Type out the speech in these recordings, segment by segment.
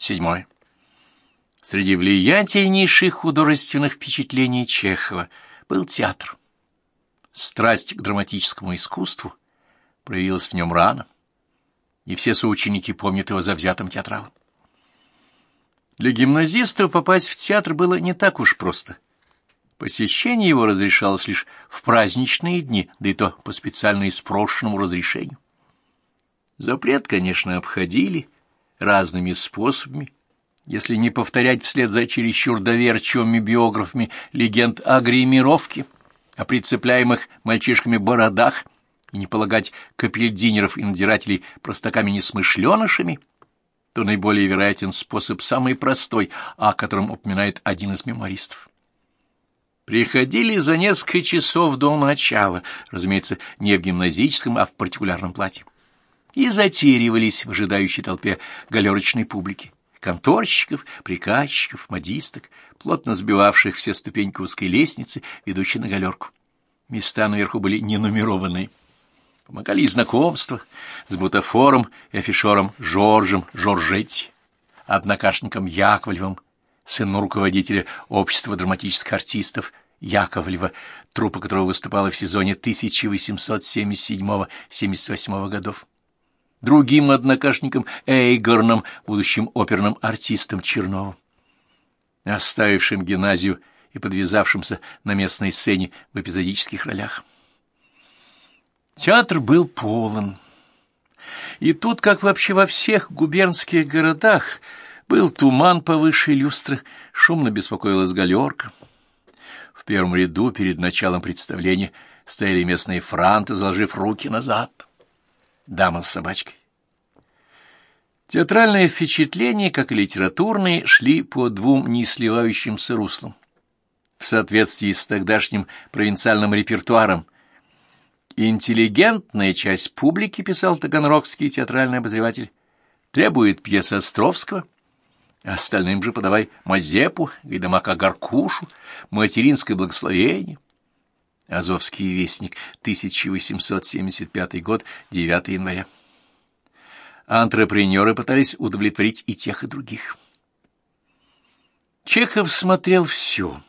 Седьмое. Среди влиятельнейших художественных впечатлений Чехова был театр. Страсть к драматическому искусству проявилась в нем рано, и все соученики помнят его завзятым театралом. Для гимназистов попасть в театр было не так уж просто. Посещение его разрешалось лишь в праздничные дни, да и то по специально испрошенному разрешению. Запрет, конечно, обходили разными способами, если не повторять вслед за чересчур доверчивыми биографами легенд о гримировке, о прицепляемых мальчишками бородах, и не полагать капельдинеров и надзирателей простаками-несмышленышами, то наиболее вероятен способ самый простой, о котором упоминает один из мемористов. Приходили за несколько часов до начала, разумеется, не в гимназическом, а в партикулярном платье, и затеривались в ожидающей толпе галерочной публики, конторщиков, приказчиков, модисток, плотно сбивавших все ступеньки узкой лестницы, ведущей на галерку. Места наверху были не нумерованные. Помогали и знакомства с бутафором и афишером Жоржем Жоржетти, однокашником Яковлевым, сыном руководителя Общества драматических артистов Яковлева, труппа которого выступала в сезоне 1877-78 годов. Другим однокашником Эйгорном, будущим оперным артистом Черновым, оставившим гимназию и подвязавшимся на местной сцене в эпизодических ролях. Театр был полон. И тут, как вообще во всех губернских городах, был туман повыше люстры, шумно беспокоилась галерка. В первом ряду перед началом представления стояли местные франты, заложив руки назад. Дама с собачкой. Театральные впечатления, как и литературные, шли по двум несливающимся руслам. В соответствии с тогдашним провинциальным репертуаром Интеллигентная часть публики, писал таганрогский театральный обозреватель, требует пьес Островского, остальным же подавай Мазепу, Гайдамака Гаркушу, материнское благословение. Азовский вестник, 1875 год, 9 января. Антрепренеры пытались удовлетворить и тех, и других. Чехов смотрел все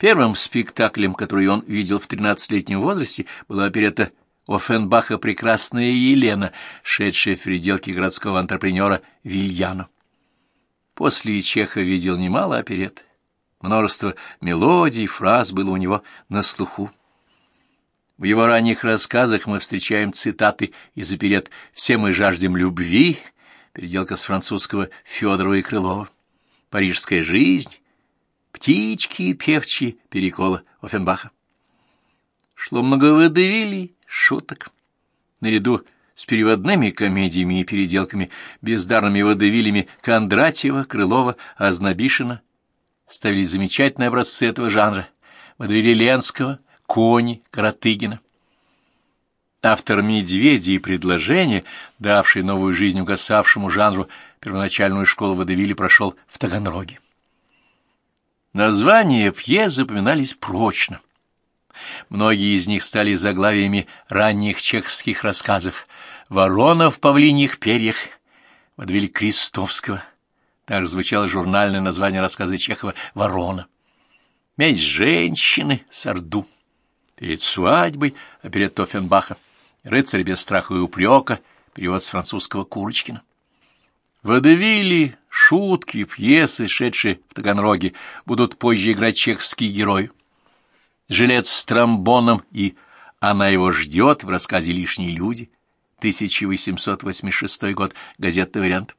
Первым спектаклем, который он видел в тринадцатилетнем возрасте, была оперета Оффенбаха «Прекрасная Елена», шедшая в переделке городского антрепренера Вильяно. После Чеха видел немало оперет. Множество мелодий, фраз было у него на слуху. В его ранних рассказах мы встречаем цитаты из оперет «Все мы жаждем любви», переделка с французского Федорова и Крылова, «Парижская жизнь», птички певчие перекола Офенбаха. Шло много водевилей, шуток. Наряду с переводными комедиями и переделками, бездарными водевилями Кондратьева, Крылова, Ознобишина ставили замечательные образцы этого жанра. Водевили Ленского, Кони, Каратыгина. Автор «Медведи» и предложения, давший новую жизнь угасавшему жанру, первоначальную школу водевили прошел в Таганроге. Названия пьес запоминались прочно. Многие из них стали заглавиями ранних чеховских рассказов. «Ворона в павлиньих перьях», «Водвиль Крестовского». Также звучало журнальное название рассказа Чехова «Ворона». «Месть женщины» Сарду. «Перед свадьбой» оперет Тофенбаха. «Рыцарь без страха и упрека» перевод с французского Курочкина. Водевили, шутки, пьесы, шедшие в Таганроге, будут позже играть чеховские герои. Жилец с тромбоном и «Она его ждет» в рассказе «Лишние люди», 1886 год, газетный вариант.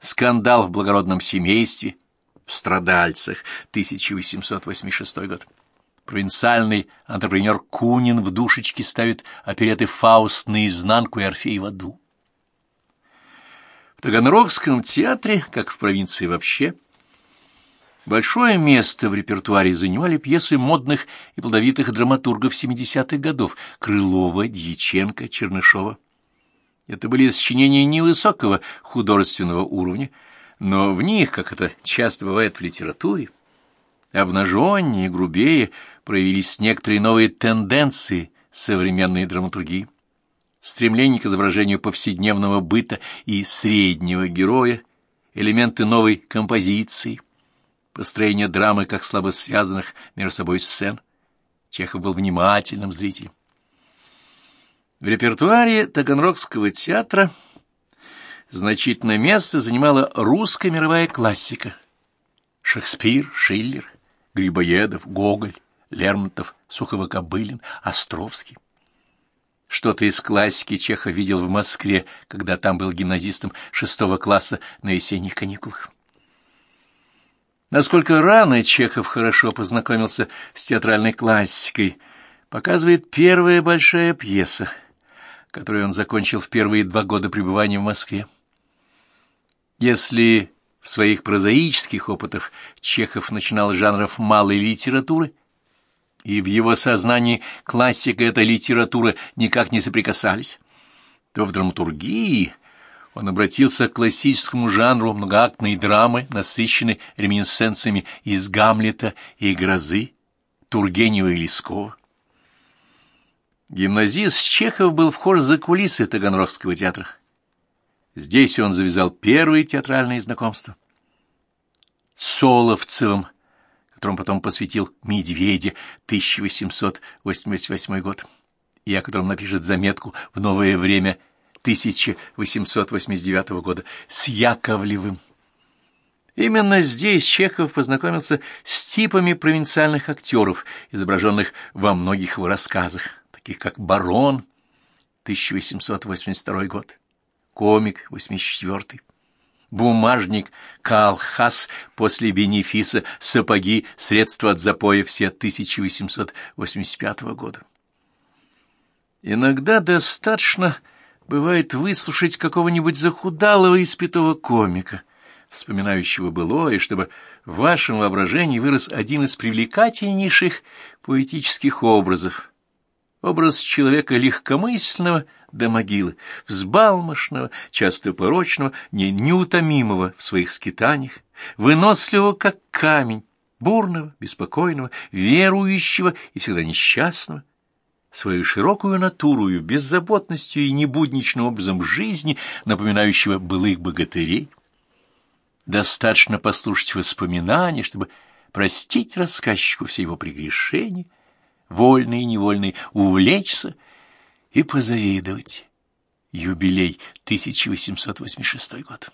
Скандал в благородном семействе, в страдальцах, 1886 год. Провинциальный антрепренер Кунин в душечке ставит опереты «Фауст» наизнанку и «Орфей в аду». В Таганрогском театре, как в провинции вообще, большое место в репертуаре занимали пьесы модных и плодовитых драматургов 70-х годов Крылова, Дьяченко, Чернышова. Это были сочинения невысокого художественного уровня, но в них, как это часто бывает в литературе, обнаженнее грубее проявились некоторые новые тенденции современной драматургии стремление к изображению повседневного быта и среднего героя, элементы новой композиции, построение драмы как слабо связанных между собой сцен. Чехов был внимательным зрителем. В репертуаре Таганрогского театра значительное место занимала русская мировая классика. Шекспир, Шиллер, Грибоедов, Гоголь, Лермонтов, Сухово-Кобылин, Островский. Что-то из классики Чехов видел в Москве, когда там был гимназистом шестого класса на весенних каникулах. Насколько рано Чехов хорошо познакомился с театральной классикой, показывает первая большая пьеса, которую он закончил в первые два года пребывания в Москве. Если в своих прозаических опытах Чехов начинал с жанров малой литературы, и в его сознании классика и эта литература никак не соприкасались, то в драматургии он обратился к классическому жанру многоактной драмы, насыщенной реминесценциями из «Гамлета» и «Грозы», Тургенева и Лескова. Гимназист Чехов был вхож за кулисы Таганрогского театра. Здесь он завязал первые театральные знакомства. С Соловцевым, которому потом посвятил «Медведя» 1888 год, и о котором напишет заметку в «Новое время» 1889 года, с Яковлевым. Именно здесь Чехов познакомился с типами провинциальных актеров, изображенных во многих его рассказах, таких как «Барон» 1882 год, комик 84 бумажник, калхас после бенефиса, сапоги, средства от запоя все 1885 года. Иногда достаточно бывает выслушать какого-нибудь захудалого испитого комика, вспоминающего былое, чтобы в вашем воображении вырос один из привлекательнейших поэтических образов. Образ человека легкомысленного, до могилы, взбалмошного, часто порочного, не неутомимого в своих скитаниях, выносливого, как камень, бурного, беспокойного, верующего и всегда несчастного, свою широкую натурою, беззаботностью и небудничным образом жизни, напоминающего былых богатырей. Достаточно послушать воспоминания, чтобы простить рассказчику все его прегрешения, вольные и невольные, увлечься и позавидовать. Юбилей 1886 год.